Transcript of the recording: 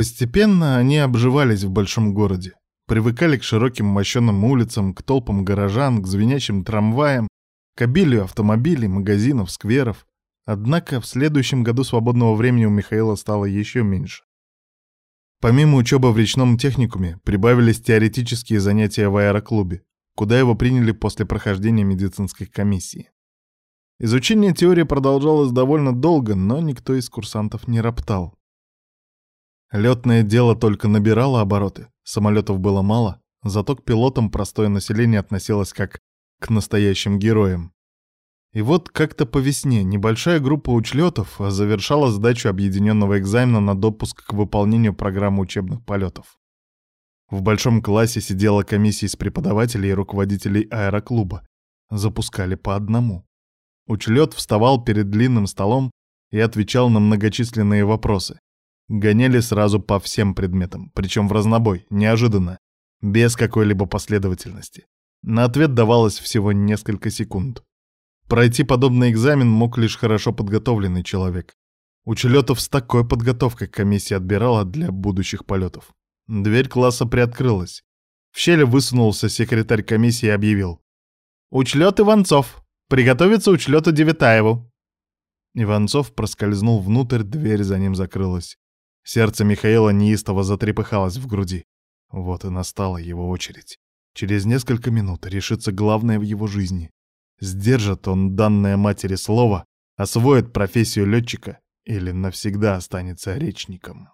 Постепенно они обживались в большом городе, привыкали к широким мощенным улицам, к толпам горожан, к звенящим трамваям, к обилию автомобилей, магазинов, скверов. Однако в следующем году свободного времени у Михаила стало еще меньше. Помимо учебы в речном техникуме, прибавились теоретические занятия в аэроклубе, куда его приняли после прохождения медицинской комиссии. Изучение теории продолжалось довольно долго, но никто из курсантов не роптал. Летное дело только набирало обороты, самолетов было мало, зато к пилотам простое население относилось как к настоящим героям. И вот как-то по весне небольшая группа учлетов завершала сдачу объединенного экзамена на допуск к выполнению программы учебных полетов. В большом классе сидела комиссия из преподавателей и руководителей аэроклуба. Запускали по одному. Учлет вставал перед длинным столом и отвечал на многочисленные вопросы. Гоняли сразу по всем предметам, причем в разнобой, неожиданно, без какой-либо последовательности. На ответ давалось всего несколько секунд. Пройти подобный экзамен мог лишь хорошо подготовленный человек. Учелетов с такой подготовкой комиссия отбирала для будущих полетов. Дверь класса приоткрылась. В щели высунулся секретарь комиссии и объявил. «Учлет Иванцов! Приготовиться учлету Девятаеву!» Иванцов проскользнул внутрь, дверь за ним закрылась. Сердце Михаила неистово затрепыхалось в груди. Вот и настала его очередь. Через несколько минут решится главное в его жизни. Сдержит он данное матери слово, освоит профессию летчика или навсегда останется речником.